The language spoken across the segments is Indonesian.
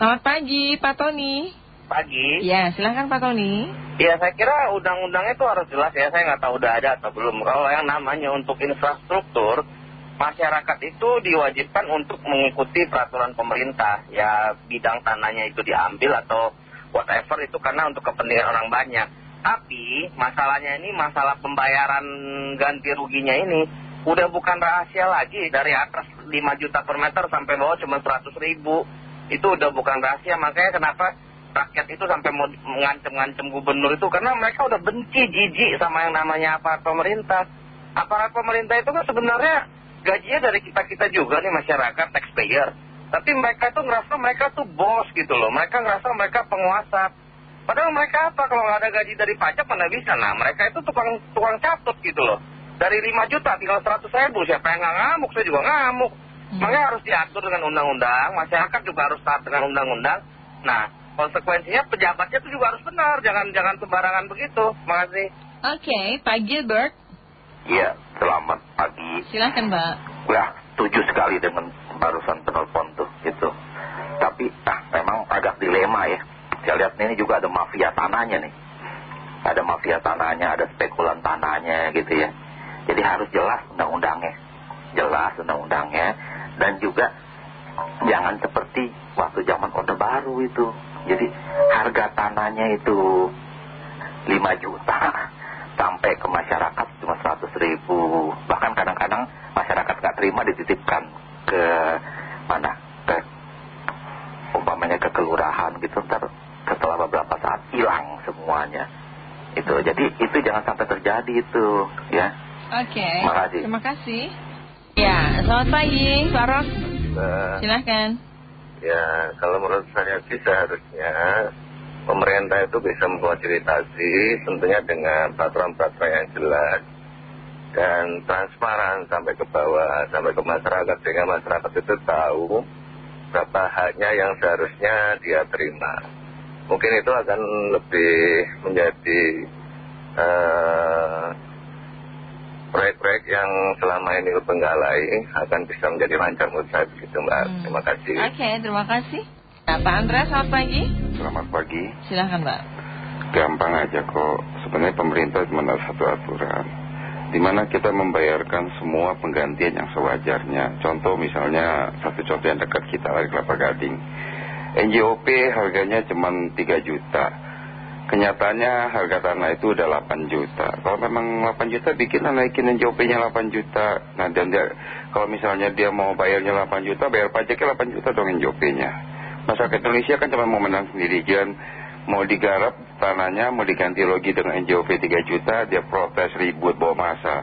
Selamat pagi, Pak Tony. Pagi. Ya, silahkan Pak Tony. Ya, saya kira undang-undangnya itu harus jelas ya. Saya nggak tahu udah ada atau belum. Kalau yang namanya untuk infrastruktur, masyarakat itu diwajibkan untuk mengikuti peraturan pemerintah. Ya, bidang tanahnya itu diambil atau whatever itu karena untuk kepentingan orang banyak. Tapi masalahnya ini masalah pembayaran ganti ruginya ini udah bukan rahasia lagi dari atas 5 juta per meter sampai bawah cuma 100 ribu. Itu udah bukan rahasia makanya kenapa rakyat itu sampai mengancam-ngancam gubernur itu karena mereka udah benci jijik sama yang namanya aparat pemerintah. Aparat pemerintah itu kan sebenarnya gajinya dari kita-kita juga nih masyarakat taxpayer. Tapi mereka tuh ngerasa mereka tuh bos gitu loh. Mereka ngerasa mereka penguasa. Padahal mereka apa kalau nggak ada gaji dari pajak mana bisa. Nah mereka itu tukang, tukang catut gitu loh. Dari 5 juta tinggal 100 ribu. Siapa yang nggak ngamuk? Saya juga ngamuk. Hmm. Makanya harus diatur dengan undang-undang. Masyarakat juga harus taat dengan undang-undang. Nah konsekuensinya pejabatnya itu juga harus benar. Jangan jangan sembarangan begitu. Makasih. Oke, Pak Gilbert. Iya, selamat pagi. Silahkan Mbak. Ya, setuju sekali dengan barusan penelpon tuh gitu. Tapi ah, memang agak dilema ya saya lihat ini juga ada mafia tanahnya nih ada mafia tanahnya ada spekulan tanahnya gitu ya jadi harus jelas undang-undangnya jelas undang-undangnya dan juga jangan seperti waktu zaman Orde Baru itu. Jadi harga tanahnya itu 5 juta. Sampai ke masyarakat cuma 100 ribu. Bahkan kadang-kadang masyarakat nggak terima dititipkan ke mana? Ke umpamanya ke kelurahan gitu ntar setelah beberapa saat hilang semuanya. Itu jadi itu jangan sampai terjadi itu ya. Oke. Okay. terima kasih. Terima kasih ya selamat pagi Pak Ros nah, silahkan. Ya kalau menurut saya sih seharusnya pemerintah itu bisa memfasilitasi tentunya dengan peraturan-peraturan yang jelas dan transparan sampai ke bawah sampai ke masyarakat sehingga masyarakat itu tahu berapa haknya yang seharusnya dia terima. Mungkin itu akan lebih menjadi eh, proyek-proyek yang selama ini penggalai akan bisa menjadi lancar menurut saya begitu Mbak. Hmm. Terima kasih. Oke, terima kasih. Nah, Pak Andra, selamat pagi. Selamat pagi. Silahkan Mbak. Gampang aja kok. Sebenarnya pemerintah cuma ada satu aturan. Di mana kita membayarkan semua penggantian yang sewajarnya. Contoh misalnya, satu contoh yang dekat kita lagi Kelapa Gading NJOP harganya cuma 3 juta kenyataannya harga tanah itu udah 8 juta. Kalau memang 8 juta bikin naikin NJOP-nya 8 juta. Nah dan dia, kalau misalnya dia mau bayarnya 8 juta bayar pajaknya 8 juta dong NJOP-nya masyarakat Indonesia kan cuma mau menang sendiri. Jangan mau digarap tanahnya mau diganti logi dengan NJOP 3 juta dia protes ribut bawa masa.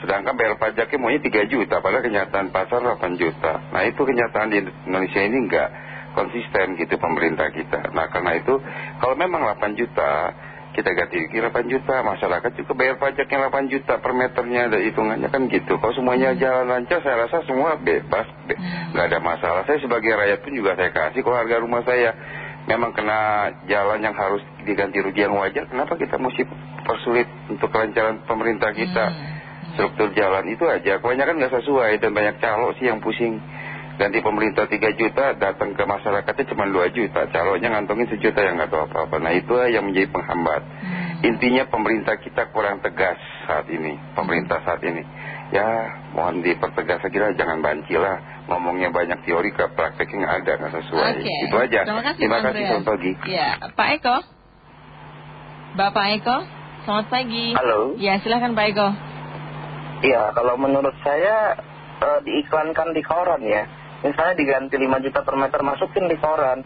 Sedangkan bayar pajaknya maunya 3 juta padahal kenyataan pasar 8 juta. Nah itu kenyataan di Indonesia ini enggak konsisten gitu pemerintah kita. Nah karena itu kalau memang 8 juta kita ganti 8 juta masyarakat juga bayar pajaknya 8 juta per meternya ada hitungannya kan gitu. Kalau semuanya jalan lancar saya rasa semua bebas nggak ada masalah. Saya sebagai rakyat pun juga saya kasih kalau harga rumah saya memang kena jalan yang harus diganti rugi yang wajar kenapa kita mesti persulit untuk kelancaran pemerintah kita hmm. struktur jalan itu aja kebanyakan nggak sesuai dan banyak calo sih yang pusing ganti pemerintah 3 juta datang ke masyarakatnya cuma 2 juta. Calonnya ngantongin sejuta yang nggak tahu apa-apa. Nah itu yang menjadi penghambat. Hmm. intinya pemerintah kita kurang tegas saat ini. Pemerintah saat ini. Ya mohon dipertegas saya kira jangan banci lah. Ngomongnya banyak teori ke prakteknya nggak ada nggak sesuai. Itu aja. Terima kasih, terima kasih selamat pagi. Ya Pak Eko? Bapak Eko selamat pagi. Halo. Ya silahkan Pak Eko. Iya, kalau menurut saya uh, diiklankan di koran ya misalnya diganti 5 juta per meter masukin di koran.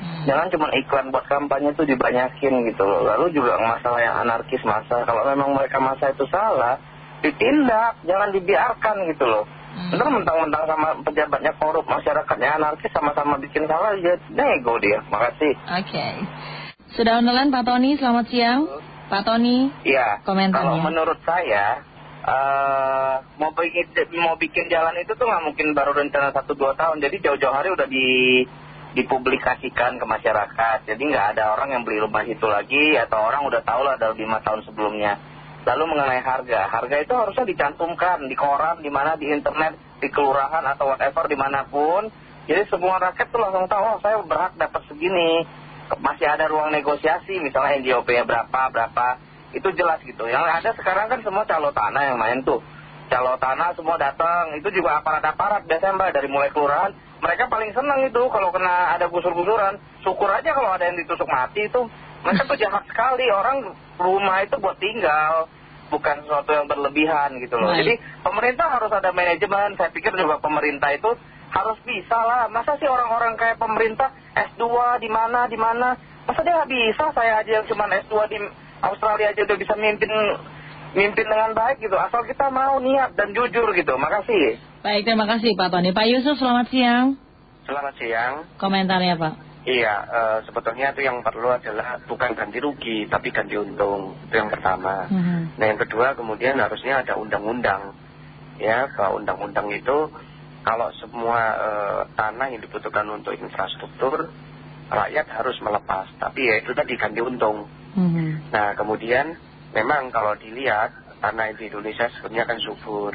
Hmm. jangan cuma iklan buat kampanye itu dibanyakin gitu loh. Lalu juga masalah yang anarkis masa. Kalau memang mereka masa itu salah ditindak. Jangan dibiarkan gitu loh. Hmm. Mentang-mentang sama pejabatnya korup masyarakatnya anarkis sama-sama bikin salah ya nego dia. Makasih. Oke. Sudah online Pak Tony. Selamat siang. Pak Tony iya. komentarnya. Kalau menurut saya mau bikin mau bikin jalan itu tuh nggak mungkin baru rencana satu dua tahun. Jadi jauh-jauh hari udah di dipublikasikan ke masyarakat. Jadi nggak ada orang yang beli rumah itu lagi atau orang udah tahu lah dalam lima tahun sebelumnya. Lalu mengenai harga. Harga itu harusnya dicantumkan di koran di mana di internet di kelurahan atau whatever di mana pun. Jadi semua rakyat tuh langsung tahu oh, saya berhak dapat gini masih ada ruang negosiasi misalnya NJOP-nya berapa berapa itu jelas gitu. Yang ada sekarang kan semua calo tanah yang main tuh. Calo tanah semua datang. Itu juga aparat-aparat biasanya mbak dari mulai kelurahan. Mereka paling senang itu kalau kena ada gusur-gusuran. Syukur aja kalau ada yang ditusuk mati itu. Mereka tuh jahat sekali. Orang rumah itu buat tinggal. Bukan sesuatu yang berlebihan gitu loh. Jadi pemerintah harus ada manajemen. Saya pikir juga pemerintah itu harus bisa lah. Masa sih orang-orang kayak pemerintah S2 di mana di mana? Masa dia nggak bisa? Saya aja yang cuma S2 di Australia aja udah bisa mimpin mimpin dengan baik gitu. Asal kita mau niat dan jujur gitu. Makasih. Baik terima kasih Pak Tony. Pak Yusuf selamat siang. Selamat siang. Komentarnya Pak. Iya uh, sebetulnya itu yang perlu adalah bukan ganti rugi tapi ganti untung. Itu yang pertama. -hmm. nah yang kedua kemudian harusnya ada undang-undang. Ya bahwa undang-undang itu kalau semua eh, tanah yang dibutuhkan untuk infrastruktur rakyat harus melepas. Tapi ya itu tadi ganti untung -hmm. nah kemudian memang kalau dilihat tanah di Indonesia sebenarnya kan subur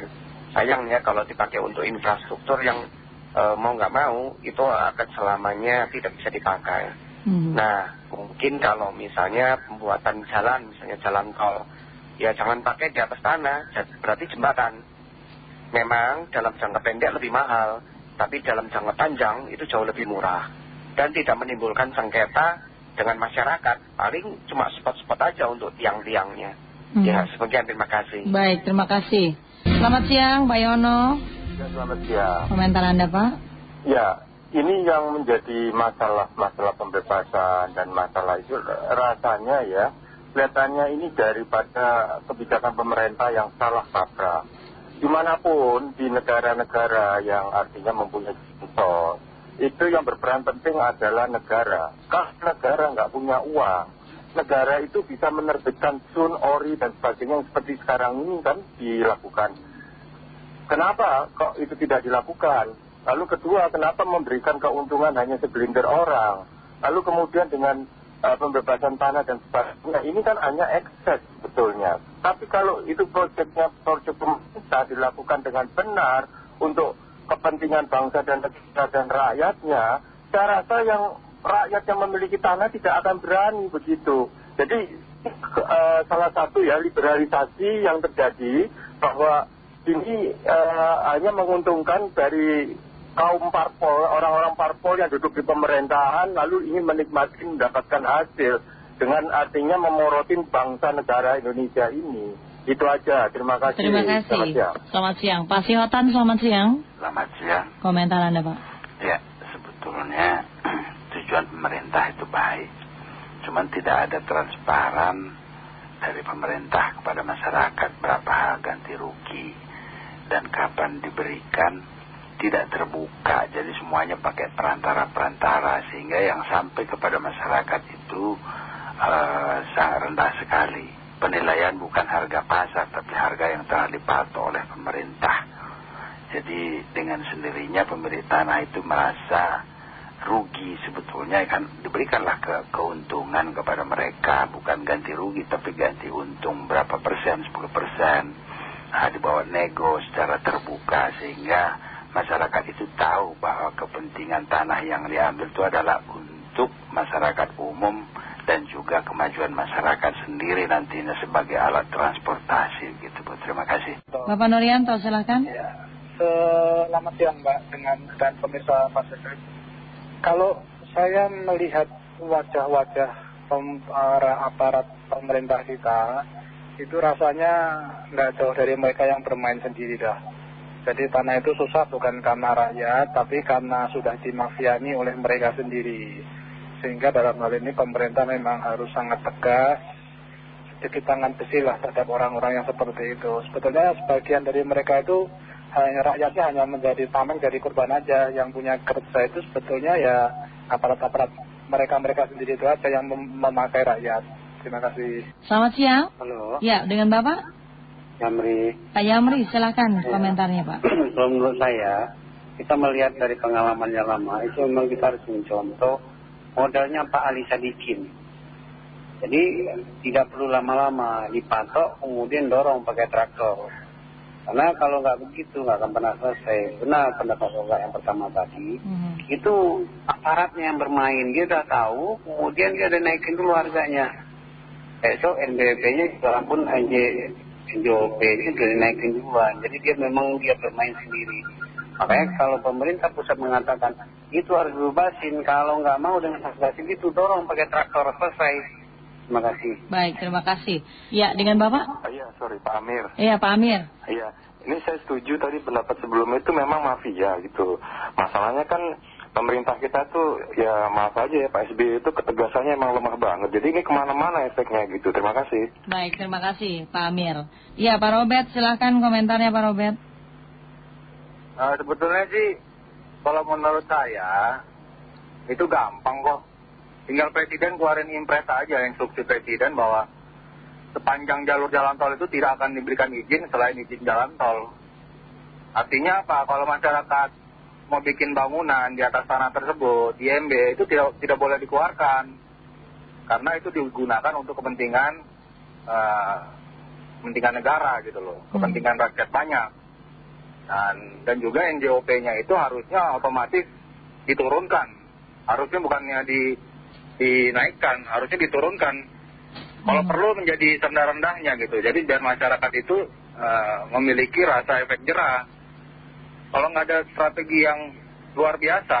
sayangnya kalau dipakai untuk infrastruktur yang eh, mau nggak mau itu akan selamanya tidak bisa dipakai -hmm. nah mungkin kalau misalnya pembuatan jalan misalnya jalan tol ya jangan pakai di atas tanah berarti jembatan memang dalam jangka pendek lebih mahal, tapi dalam jangka panjang itu jauh lebih murah. Dan tidak menimbulkan sengketa dengan masyarakat, paling cuma spot-spot aja untuk tiang-tiangnya. Hmm. Ya, sebagian terima kasih. Baik, terima kasih. Selamat siang, Pak Yono. Ya, selamat siang. Komentar Anda, Pak? Ya, ini yang menjadi masalah-masalah pembebasan dan masalah itu rasanya ya, kelihatannya ini daripada kebijakan pemerintah yang salah kaprah di mana pun di negara-negara yang artinya mempunyai contoh itu yang berperan penting adalah negara. Kalau negara nggak punya uang negara itu bisa menerbitkan sun, ori dan sebagainya yang seperti sekarang ini kan dilakukan. Kenapa kok itu tidak dilakukan? Lalu kedua kenapa memberikan keuntungan hanya segelintir orang? Lalu kemudian dengan uh, pembebasan tanah dan sebagainya ini kan hanya ekses sebetulnya. Tapi kalau itu proyeknya proyek pemerintah dilakukan dengan benar untuk kepentingan bangsa dan negara dan rakyatnya, saya rasa yang rakyat yang memiliki tanah tidak akan berani begitu. Jadi uh, salah satu ya liberalisasi yang terjadi bahwa ini uh, hanya menguntungkan dari kaum parpol, orang-orang parpol yang duduk di pemerintahan lalu ingin menikmati mendapatkan hasil dengan artinya memorotin bangsa negara Indonesia ini. Itu aja, terima kasih. Terima kasih. Selamat siang. Selamat siang. Pak Sihotan, selamat siang. Selamat siang. Komentar Anda, Pak. Ya, sebetulnya tujuan pemerintah itu baik. Cuman tidak ada transparan dari pemerintah kepada masyarakat berapa ganti rugi dan kapan diberikan tidak terbuka jadi semuanya pakai perantara-perantara sehingga yang sampai kepada masyarakat itu uh, sangat rendah sekali. Penilaian bukan harga pasar, tapi harga yang telah dipatok oleh pemerintah. Jadi dengan sendirinya pemilik tanah itu merasa rugi sebetulnya. Kan diberikanlah ke, keuntungan kepada mereka. Bukan ganti rugi tapi ganti untung. Berapa persen? 10 persen. Nah, dibawa nego secara terbuka sehingga masyarakat itu tahu bahwa kepentingan tanah yang diambil itu adalah untuk masyarakat umum dan juga kemajuan masyarakat sendiri nantinya sebagai alat transportasi gitu Bu. Terima kasih. Bapak Nurianto silahkan. Ya, selamat siang Mbak dengan dan pemirsa Pak Sekret. Kalau saya melihat wajah-wajah para aparat pemerintah kita itu rasanya nggak jauh dari mereka yang bermain sendiri dah. Jadi tanah itu susah bukan karena rakyat, tapi karena sudah dimafiani oleh mereka sendiri sehingga dalam hal ini pemerintah memang harus sangat tegas sedikit tangan besi lah terhadap orang-orang yang seperti itu. Sebetulnya sebagian dari mereka itu hanya rakyatnya hanya menjadi tameng dari korban aja. Yang punya kerja itu sebetulnya ya aparat-aparat mereka-mereka sendiri itu aja yang mem memakai rakyat. Terima kasih. Selamat siang. Halo. Ya dengan bapak? Yamri. Pak Yamri silahkan ya. komentarnya Pak. Kalau menurut saya kita melihat dari pengalaman yang lama itu memang kita harus mencontoh modalnya Pak Ali Sadikin. Jadi tidak perlu lama-lama dipatok kemudian dorong pakai traktor. Karena kalau nggak begitu nggak akan pernah selesai. Benar pendapat Bapak yang pertama tadi. -hmm. Itu aparatnya yang bermain. Dia udah tahu, kemudian dia udah naikin dulu harganya. Esok NBP-nya juga pun NJ, NJOP-nya sudah dinaikin duluan. Jadi dia memang dia bermain sendiri. Makanya kalau pemerintah pusat mengatakan itu harus dibebasin. Kalau nggak mau dengan bebasin itu dorong pakai traktor selesai. Terima kasih. Baik, terima kasih. Ya, dengan Bapak? Iya, sorry Pak Amir. Iya, Pak Amir. Iya, ini saya setuju tadi pendapat sebelumnya itu memang mafia gitu. Masalahnya kan pemerintah kita tuh ya maaf aja ya Pak SBY itu ketegasannya emang lemah banget. Jadi ini ke mana-mana efeknya gitu. Terima kasih. Baik, terima kasih Pak Amir. Iya, Pak Robert, silahkan komentarnya Pak Robert. Nah, sebetulnya sih kalau menurut saya itu gampang kok. Tinggal presiden keluarin impres aja instruksi presiden bahwa sepanjang jalur jalan tol itu tidak akan diberikan izin selain izin jalan tol. Artinya apa? Kalau masyarakat mau bikin bangunan di atas tanah tersebut IMB itu tidak, tidak boleh dikeluarkan. Karena itu digunakan untuk kepentingan uh, kepentingan negara gitu loh kepentingan rakyat banyak dan, dan juga NJOP-nya itu harusnya otomatis diturunkan. Harusnya bukannya di, dinaikkan, harusnya diturunkan. Kalau hmm. perlu menjadi rendah-rendahnya gitu. Jadi biar masyarakat itu uh, memiliki rasa efek jerah. Kalau nggak ada strategi yang luar biasa,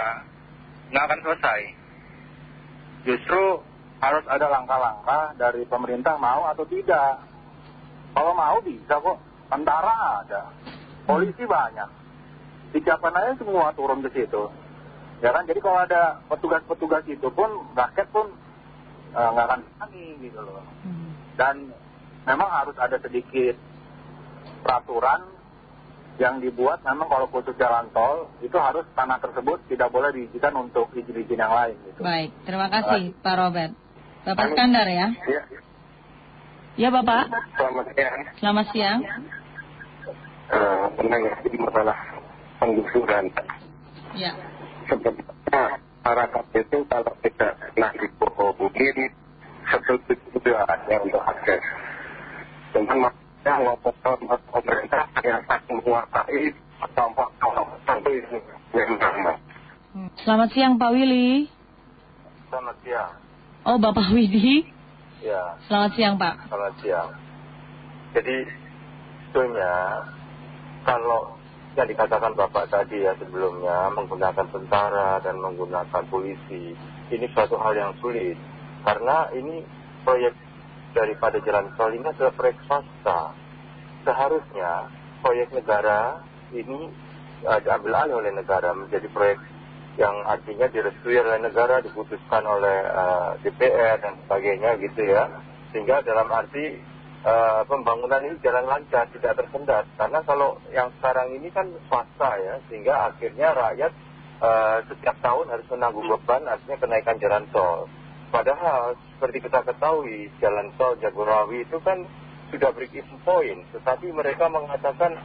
nggak akan selesai. Justru harus ada langkah-langkah dari pemerintah mau atau tidak. Kalau mau bisa kok, tentara ada, polisi banyak disiapkan aja semua turun ke situ ya kan jadi kalau ada petugas-petugas itu pun rakyat pun eh, nggak akan berani gitu loh hmm. dan memang harus ada sedikit peraturan yang dibuat memang kalau khusus jalan tol itu harus tanah tersebut tidak boleh diizinkan untuk izin-izin yang lain gitu. Baik, terima kasih Pak Robert. Bapak Skandar ya? Iya. Ya Bapak. Selamat siang. Selamat siang uh, menanggapi masalah penggusuran. Ya. Sebenarnya masyarakat itu kalau tidak pernah dibohongin seperti itu ada untuk akses. Cuman maksudnya walaupun pemerintah ternyata menguasai kelompok-kelompok itu memang. Selamat siang Pak Willy. Selamat siang. Oh Bapak Widi. Ya. Selamat siang Pak. Selamat siang. Jadi sebetulnya kalau yang dikatakan Bapak tadi ya sebelumnya menggunakan tentara dan menggunakan polisi ini suatu hal yang sulit. Karena ini proyek daripada jalan tol ini adalah proyek swasta. Seharusnya proyek negara ini uh, diambil alih oleh negara menjadi proyek yang artinya direstui oleh negara diputuskan oleh uh, DPR dan sebagainya gitu ya. Sehingga dalam arti Eh, pembangunan ini jalan lancar, tidak tersendat. Karena kalau yang sekarang ini kan swasta ya, sehingga akhirnya rakyat uh, setiap tahun harus menanggung beban, artinya kenaikan jalan tol. Padahal seperti kita ketahui, jalan tol Jagorawi itu kan sudah break even point, tetapi mereka mengatakan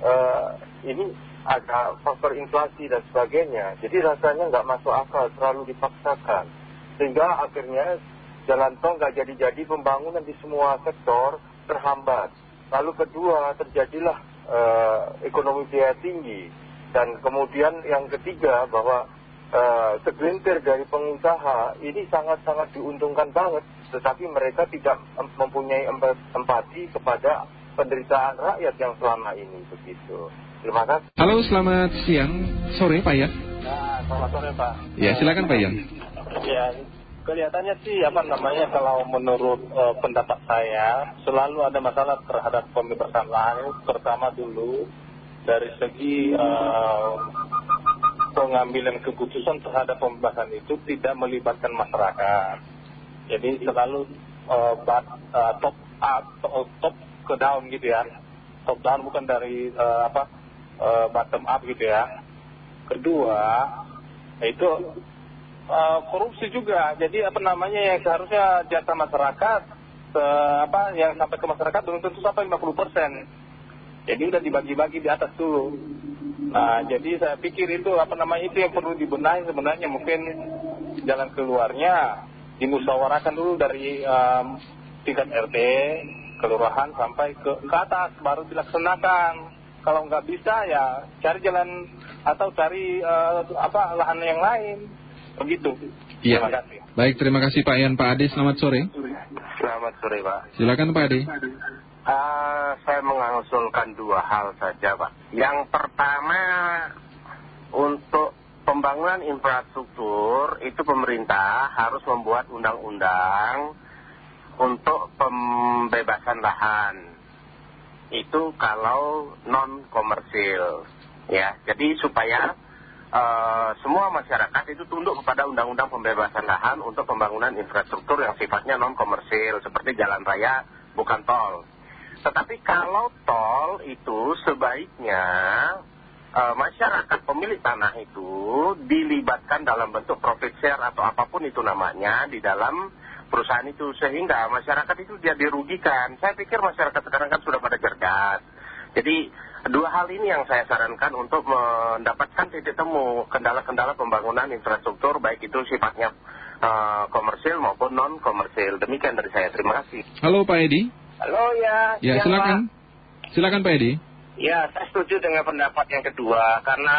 uh, ini ada faktor inflasi dan sebagainya. Jadi rasanya nggak masuk akal, terlalu dipaksakan. Sehingga akhirnya jalan tol nggak jadi-jadi pembangunan di semua sektor terhambat. Lalu kedua terjadilah uh, ekonomi biaya tinggi dan kemudian yang ketiga bahwa uh, segelintir dari pengusaha ini sangat-sangat diuntungkan banget, tetapi mereka tidak mempunyai empati kepada penderitaan rakyat yang selama ini begitu. Terima kasih. Halo, selamat siang, sore Pak ya. Ya, selamat sore Pak. Ya, silakan Pak Yan. Ya, kelihatannya sih apa namanya kalau menurut uh, pendapat saya selalu ada masalah terhadap pembebasan lahan pertama dulu dari segi uh, pengambilan keputusan terhadap pembebasan itu tidak melibatkan masyarakat. Jadi selalu uh, uh, top up top ke down gitu ya. Top down bukan dari uh, apa bottom up gitu ya. Kedua itu korupsi juga. Jadi apa namanya yang seharusnya jasa masyarakat, uh, apa yang sampai ke masyarakat belum tentu sampai 50 persen. Jadi udah dibagi-bagi di atas dulu. Nah, jadi saya pikir itu apa namanya itu yang perlu dibenahi sebenarnya mungkin jalan keluarnya dimusyawarahkan dulu dari tingkat RT, kelurahan sampai ke, ke atas baru dilaksanakan. kalau nggak bisa ya cari jalan atau cari eh, apa lahan yang lain begitu Iya. terima kasih Baik, terima kasih Pak Ian. Pak Ade, selamat sore. Selamat sore Pak Silakan Pak Ade. Ah, saya mengusulkan dua hal saja Pak Yang pertama untuk pembangunan infrastruktur itu pemerintah harus membuat undang-undang untuk pembebasan lahan itu kalau non komersil ya jadi supaya semua masyarakat itu tunduk kepada undang-undang pembebasan lahan untuk pembangunan infrastruktur yang sifatnya non komersil seperti jalan raya bukan tol tetapi kalau tol itu sebaiknya eh, masyarakat pemilik tanah itu dilibatkan dalam bentuk profit share atau apa pun itu namanya di dalam perusahaan itu sehingga masyarakat itu dia dirugikan. Saya pikir masyarakat sekarang kan sudah pada cerdas. Jadi dua hal ini yang saya sarankan untuk mendapatkan titik temu kendala-kendala pembangunan infrastruktur baik itu sifatnya eh, komersil maupun non komersil. Demikian dari saya. Terima kasih. Halo Pak Edi. Halo ya. Ya, silakan. Pak. Silakan Pak Edi. Ya, saya setuju dengan pendapat yang kedua karena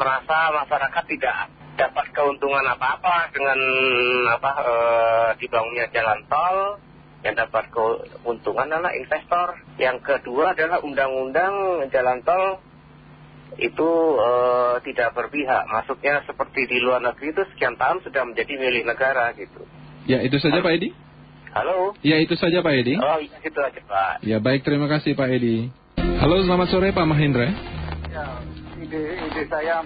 merasa masyarakat tidak dapat keuntungan apa-apa dengan apa eh, dibangunnya jalan tol. Yang dapat keuntungan adalah investor. Yang kedua adalah undang-undang jalan tol itu eh, tidak berpihak. Maksudnya seperti di luar negeri itu sekian tahun sudah menjadi milik negara gitu. Ya, itu saja Pak Edi. Halo? Ya, itu saja Pak Edi. Oh, itu aja Pak. Ya, baik. Terima kasih Pak Edi. Halo, selamat sore Pak Mahendra. Ya, ide, ide saya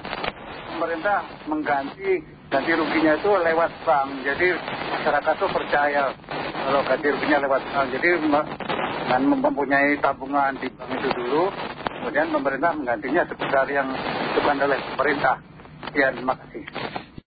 pemerintah mengganti ganti ruginya itu lewat bank. Jadi masyarakat tuh percaya kalau ganti ruginya lewat bank. Jadi dengan mempunyai tabungan di bank itu dulu, kemudian pemerintah menggantinya sebesar yang ditentukan oleh pemerintah. Ya, terima kasih.